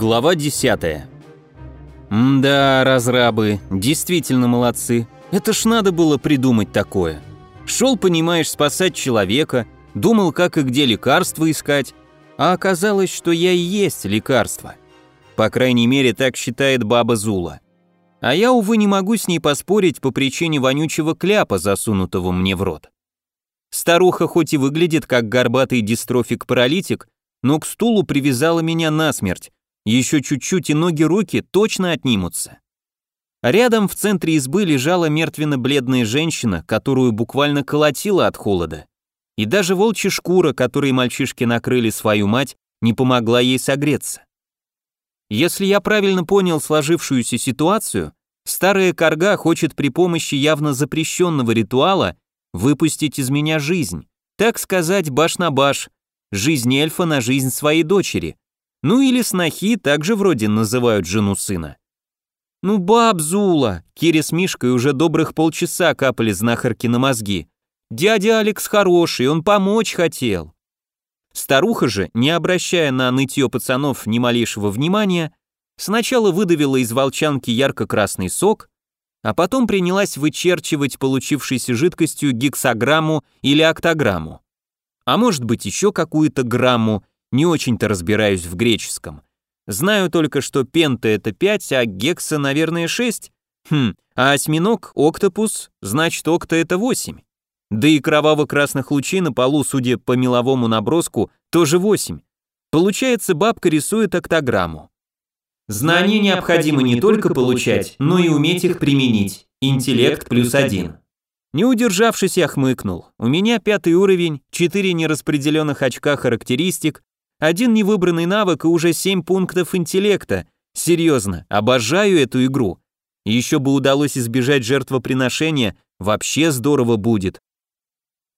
Глава 10. Да, разрабы, действительно молодцы. Это ж надо было придумать такое. Шел, понимаешь, спасать человека, думал, как и где лекарства искать, а оказалось, что я и есть лекарство. По крайней мере, так считает баба Зула. А я, увы, не могу с ней поспорить по причине вонючего кляпа, засунутого мне в рот. Старуха хоть и выглядит как горбатый дистрофик-паралитик, но к стулу привязала меня насмерть, еще чуть-чуть и ноги-руки точно отнимутся. Рядом в центре избы лежала мертвенно-бледная женщина, которую буквально колотила от холода. И даже волчья шкура, которой мальчишки накрыли свою мать, не помогла ей согреться. Если я правильно понял сложившуюся ситуацию, старая корга хочет при помощи явно запрещенного ритуала выпустить из меня жизнь, так сказать, баш на баш, жизнь эльфа на жизнь своей дочери, ну или снохи также вроде называют жену сына. Ну баб Зула, Кири с Мишкой уже добрых полчаса капали знахарки на мозги. Дядя Алекс хороший, он помочь хотел. Старуха же, не обращая на нытье пацанов ни малейшего внимания, сначала выдавила из волчанки ярко-красный сок, а потом принялась вычерчивать получившейся жидкостью гексограмму или октограмму. А может быть еще какую-то грамму, не очень-то разбираюсь в греческом. Знаю только, что пента это 5, а гекса, наверное, 6. Хм, а осьминог, октопус, значит, окта это 8. Да и кроваво-красных лучей на полу, судя по меловому наброску, тоже 8. Получается, бабка рисует октограмму. Знания необходимо не только получать, но и уметь их применить. Интеллект плюс один. Не удержавшись, я хмыкнул. У меня пятый уровень, четыре нераспределенных очка характеристик, один невыбранный навык и уже 7 пунктов интеллекта. Серьезно, обожаю эту игру. Еще бы удалось избежать жертвоприношения, вообще здорово будет.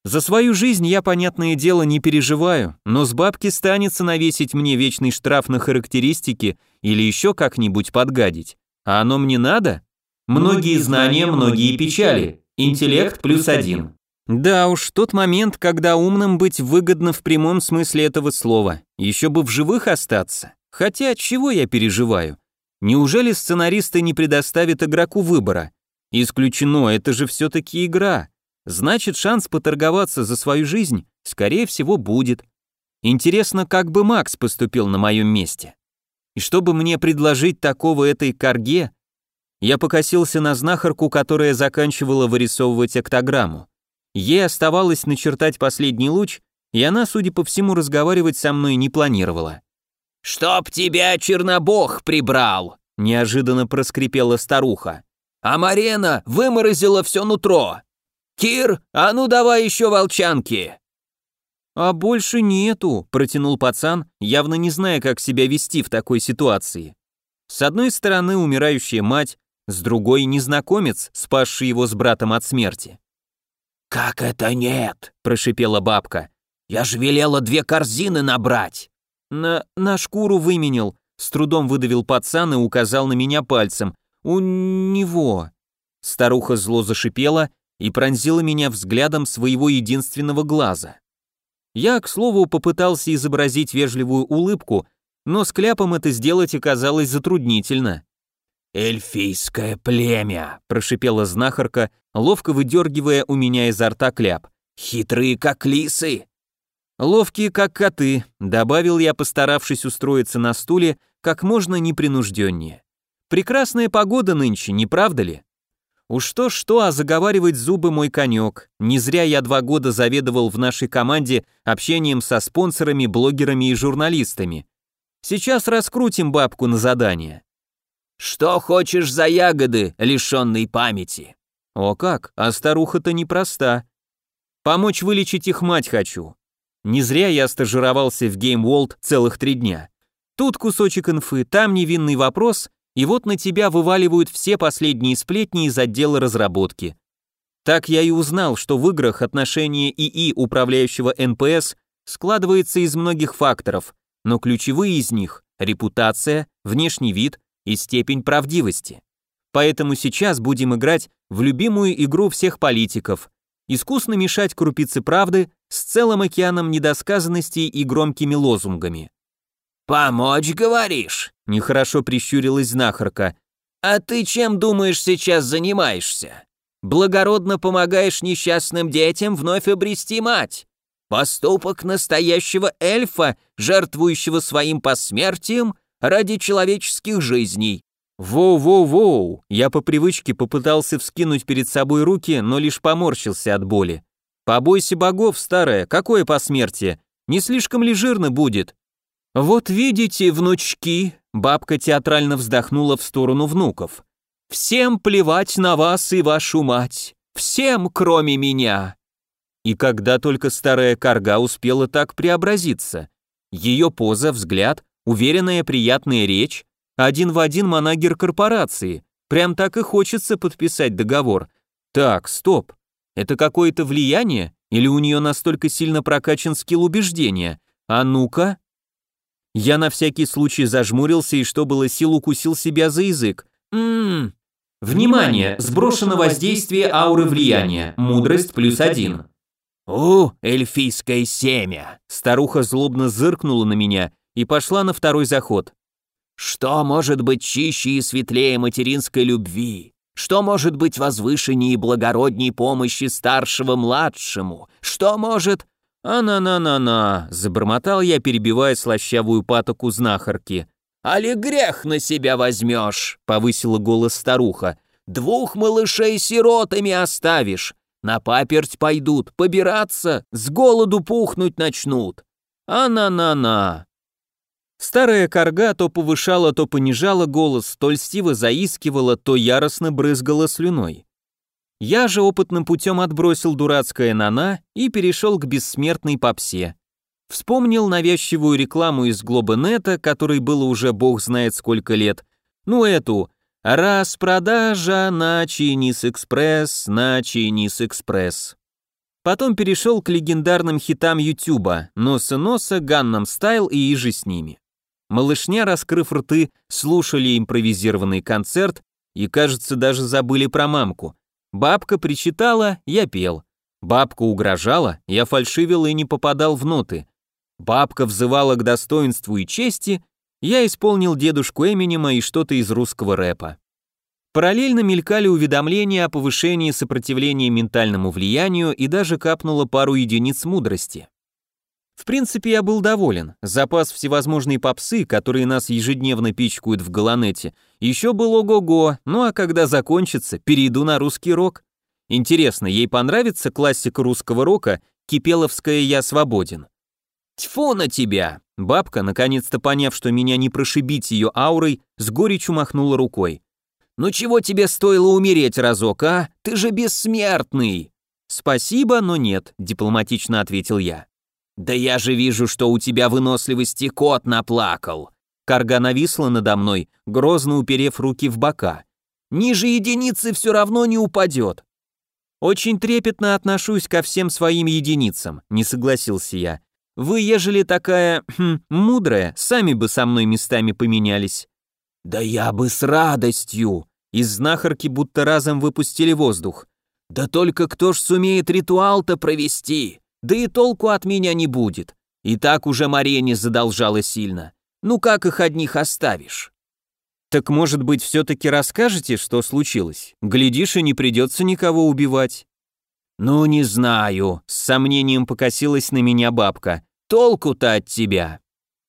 За свою жизнь я, понятное дело, не переживаю, но с бабки станется навесить мне вечный штраф на характеристики или еще как-нибудь подгадить. А оно мне надо? Многие знания, многие печали. Интеллект плюс один. Да уж, тот момент, когда умным быть выгодно в прямом смысле этого слова. Еще бы в живых остаться. Хотя, чего я переживаю? Неужели сценаристы не предоставят игроку выбора? Исключено, это же все-таки игра. Значит, шанс поторговаться за свою жизнь, скорее всего, будет. Интересно, как бы Макс поступил на моем месте. И чтобы мне предложить такого этой корге, я покосился на знахарку, которая заканчивала вырисовывать октограмму. Ей оставалось начертать последний луч, и она, судя по всему, разговаривать со мной не планировала. «Чтоб тебя Чернобог прибрал!» — неожиданно проскрипела старуха. «А Марена выморозила все нутро! Кир, а ну давай еще волчанки!» «А больше нету», — протянул пацан, явно не зная, как себя вести в такой ситуации. С одной стороны умирающая мать, с другой — незнакомец, спасший его с братом от смерти. «Как это нет?» – прошипела бабка. «Я же велела две корзины набрать!» «На, на шкуру выменил», – с трудом выдавил пацан и указал на меня пальцем. «У него». Старуха зло зашипела и пронзила меня взглядом своего единственного глаза. Я, к слову, попытался изобразить вежливую улыбку, но с кляпом это сделать оказалось затруднительно. «Эльфийское племя», — прошипела знахарка, ловко выдергивая у меня изо рта кляп. «Хитрые, как лисы». «Ловкие, как коты», — добавил я, постаравшись устроиться на стуле как можно непринужденнее. «Прекрасная погода нынче, не правда ли?» Уж что-что, а заговаривать зубы мой конек. Не зря я два года заведовал в нашей команде общением со спонсорами, блогерами и журналистами. Сейчас раскрутим бабку на задание. Что хочешь за ягоды, лишенной памяти? О как, а старуха-то непроста. Помочь вылечить их мать хочу. Не зря я стажировался в Game World целых три дня. Тут кусочек инфы, там невинный вопрос, и вот на тебя вываливают все последние сплетни из отдела разработки. Так я и узнал, что в играх отношение ИИ, управляющего НПС, складывается из многих факторов, но ключевые из них – репутация, внешний вид, и степень правдивости. Поэтому сейчас будем играть в любимую игру всех политиков, искусно мешать крупицы правды с целым океаном недосказанностей и громкими лозунгами. «Помочь, говоришь?» — нехорошо прищурилась знахарка. «А ты чем, думаешь, сейчас занимаешься? Благородно помогаешь несчастным детям вновь обрести мать. Поступок настоящего эльфа, жертвующего своим посмертием ради человеческих жизней. Воу-воу-воу! Я по привычке попытался вскинуть перед собой руки, но лишь поморщился от боли. Побойся богов, старая, какое посмертие? Не слишком ли жирно будет? Вот видите, внучки, бабка театрально вздохнула в сторону внуков. Всем плевать на вас и вашу мать. Всем, кроме меня. И когда только старая корга успела так преобразиться? Ее поза, взгляд, уверенная приятная речь, один в один манагер корпорации. Прям так и хочется подписать договор. Так, стоп. Это какое-то влияние? Или у нее настолько сильно прокачан скилл убеждения? А ну-ка. Я на всякий случай зажмурился и, что было сил, укусил себя за язык. Ммм. Внимание! Сброшено воздействие ауры влияния. Мудрость плюс один. «У, эльфийское семя!» Старуха злобно зыркнула на меня и пошла на второй заход. Что может быть чище и светлее материнской любви? Что может быть возвышеннее и благородней помощи старшего младшему? Что может... «А-на-на-на-на», — забормотал я, перебивая слащавую патоку знахарки. «Али грех на себя возьмешь», — повысила голос старуха. «Двух малышей сиротами оставишь. На паперть пойдут, побираться, с голоду пухнуть начнут. А-на-на-на». Старая корга то повышала, то понижала голос, то льстиво заискивала, то яростно брызгала слюной. Я же опытным путем отбросил дурацкое нана и перешел к бессмертной попсе. Вспомнил навязчивую рекламу из Глобанета, которой было уже бог знает сколько лет. Ну эту «Распродажа на Чинис Экспресс, на Чинис Экспресс». Потом перешел к легендарным хитам Ютуба «Носа-носа», «Ганнам Стайл» и иже с ними. Малышня, раскрыв рты, слушали импровизированный концерт и, кажется, даже забыли про мамку. Бабка причитала, я пел. Бабка угрожала, я фальшивил и не попадал в ноты. Бабка взывала к достоинству и чести, я исполнил дедушку Эминема и что-то из русского рэпа. Параллельно мелькали уведомления о повышении сопротивления ментальному влиянию и даже капнуло пару единиц мудрости. В принципе, я был доволен. Запас всевозможной попсы, которые нас ежедневно пичкают в Галанете, еще был ого-го, ну а когда закончится, перейду на русский рок. Интересно, ей понравится классика русского рока «Кипеловская я свободен». Тьфу на тебя! Бабка, наконец-то поняв, что меня не прошибить ее аурой, с горечью махнула рукой. «Ну чего тебе стоило умереть разок, а? Ты же бессмертный!» «Спасибо, но нет», — дипломатично ответил я. «Да я же вижу, что у тебя выносливости кот наплакал!» Карга нависла надо мной, грозно уперев руки в бока. «Ниже единицы все равно не упадет!» «Очень трепетно отношусь ко всем своим единицам», — не согласился я. «Вы, ежели такая, хм, мудрая, сами бы со мной местами поменялись». «Да я бы с радостью!» Из знахарки будто разом выпустили воздух. «Да только кто ж сумеет ритуал-то провести?» Да и толку от меня не будет. И так уже Марене задолжала сильно. Ну как их одних оставишь? Так может быть, все-таки расскажете, что случилось? Глядишь, и не придется никого убивать. Ну, не знаю, с сомнением покосилась на меня бабка. Толку-то от тебя.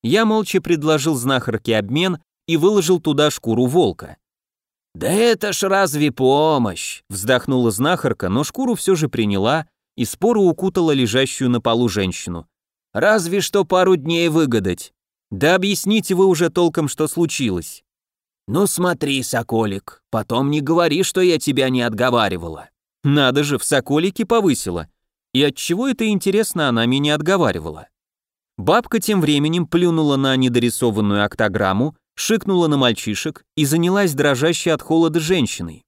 Я молча предложил знахарке обмен и выложил туда шкуру волка. «Да это ж разве помощь?» — вздохнула знахарка, но шкуру все же приняла и спору укутала лежащую на полу женщину. «Разве что пару дней выгадать. Да объясните вы уже толком, что случилось». «Ну смотри, Соколик, потом не говори, что я тебя не отговаривала». «Надо же, в Соколике повысила. И от чего это, интересно, она меня отговаривала?» Бабка тем временем плюнула на недорисованную октограмму, шикнула на мальчишек и занялась дрожащей от холода женщиной.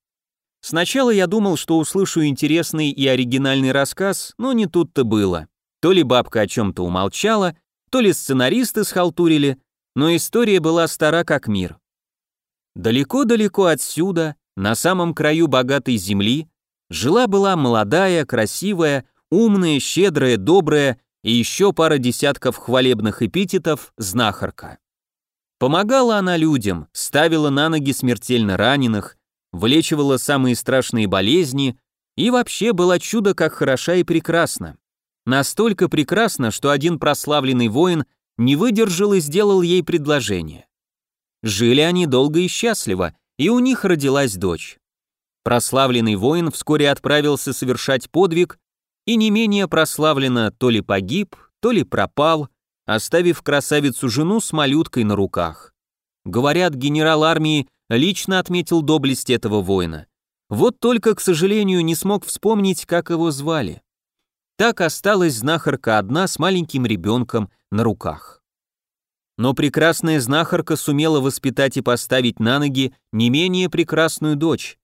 Сначала я думал, что услышу интересный и оригинальный рассказ, но не тут-то было. То ли бабка о чем-то умолчала, то ли сценаристы схалтурили, но история была стара как мир. Далеко-далеко отсюда, на самом краю богатой земли, жила-была молодая, красивая, умная, щедрая, добрая и еще пара десятков хвалебных эпитетов знахарка. Помогала она людям, ставила на ноги смертельно раненых, вылечивала самые страшные болезни и вообще была чудо как хороша и прекрасна. Настолько прекрасна, что один прославленный воин не выдержал и сделал ей предложение. Жили они долго и счастливо, и у них родилась дочь. Прославленный воин вскоре отправился совершать подвиг и не менее прославленно то ли погиб, то ли пропал, оставив красавицу жену с малюткой на руках. Говорят, генерал армии лично отметил доблесть этого воина. Вот только, к сожалению, не смог вспомнить, как его звали. Так осталась знахарка одна с маленьким ребенком на руках. Но прекрасная знахарка сумела воспитать и поставить на ноги не менее прекрасную дочь.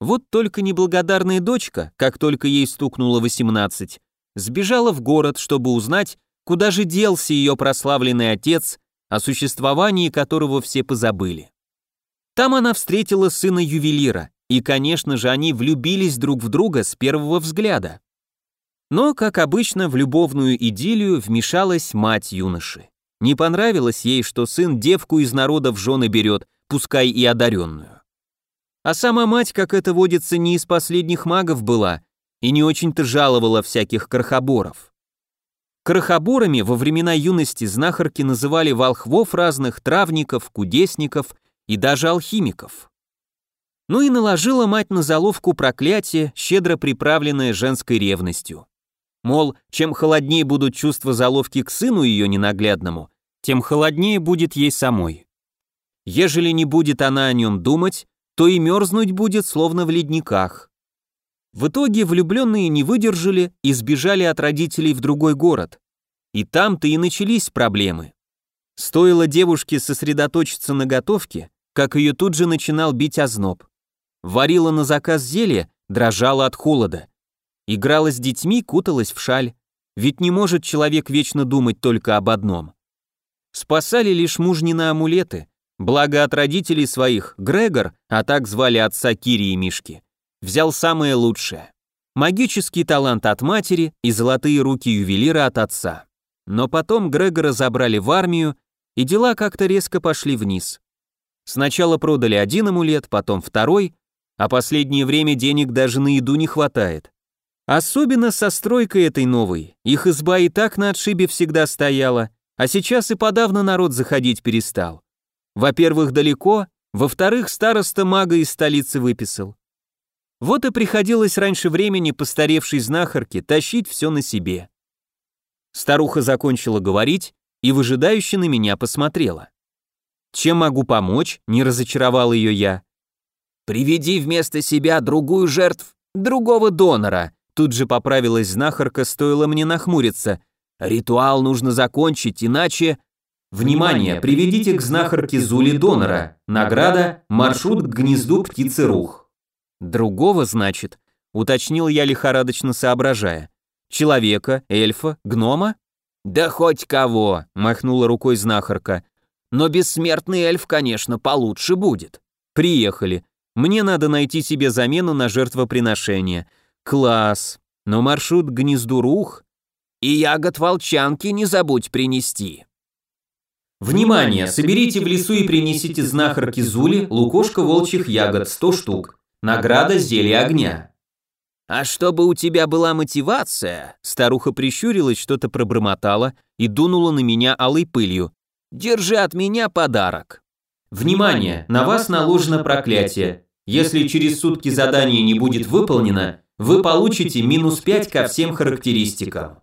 Вот только неблагодарная дочка, как только ей стукнуло 18, сбежала в город, чтобы узнать, куда же делся ее прославленный отец, о существовании которого все позабыли. Там она встретила сына ювелира, и, конечно же, они влюбились друг в друга с первого взгляда. Но, как обычно, в любовную идиллию вмешалась мать юноши. Не понравилось ей, что сын девку из народа в жены берет, пускай и одаренную. А сама мать, как это водится, не из последних магов была и не очень-то жаловала всяких крохоборов. Крохоборами во времена юности знахарки называли волхвов разных, травников, кудесников и даже алхимиков. Ну и наложила мать на заловку проклятие, щедро приправленное женской ревностью. Мол, чем холоднее будут чувства заловки к сыну ее ненаглядному, тем холоднее будет ей самой. Ежели не будет она о нем думать, то и мерзнуть будет словно в ледниках. В итоге влюбленные не выдержали и сбежали от родителей в другой город. И там-то и начались проблемы. Стоило девушке сосредоточиться на готовке, как ее тут же начинал бить озноб. Варила на заказ зелье, дрожала от холода. Играла с детьми, куталась в шаль. Ведь не может человек вечно думать только об одном. Спасали лишь мужнины амулеты, Благо от родителей своих Грегор, а так звали отца Кири и Мишки, взял самое лучшее. Магический талант от матери и золотые руки ювелира от отца. Но потом Грегора забрали в армию, и дела как-то резко пошли вниз. Сначала продали один амулет, потом второй, а последнее время денег даже на еду не хватает. Особенно со стройкой этой новой. Их изба и так на отшибе всегда стояла, а сейчас и подавно народ заходить перестал. Во-первых, далеко, во-вторых, староста мага из столицы выписал. Вот и приходилось раньше времени постаревшей знахарке тащить все на себе. Старуха закончила говорить и выжидающе на меня посмотрела. «Чем могу помочь?» — не разочаровал ее я. «Приведи вместо себя другую жертв, другого донора», тут же поправилась знахарка, стоило мне нахмуриться. «Ритуал нужно закончить, иначе...» Внимание, приведите к знахарке Зули донора. Награда – маршрут к гнезду птицы Рух. Другого, значит, уточнил я лихорадочно соображая. Человека, эльфа, гнома? Да хоть кого, махнула рукой знахарка. Но бессмертный эльф, конечно, получше будет. Приехали. Мне надо найти себе замену на жертвоприношение. Класс. Но маршрут к гнезду Рух... И ягод волчанки не забудь принести. Внимание! Соберите в лесу и принесите знахарке Зули лукошко волчьих ягод 100 штук. Награда зелье огня. А чтобы у тебя была мотивация, старуха прищурилась, что-то пробормотала и дунула на меня алой пылью. Держи от меня подарок. Внимание! На вас наложено проклятие. Если через сутки задание не будет выполнено, вы получите минус 5 ко всем характеристикам.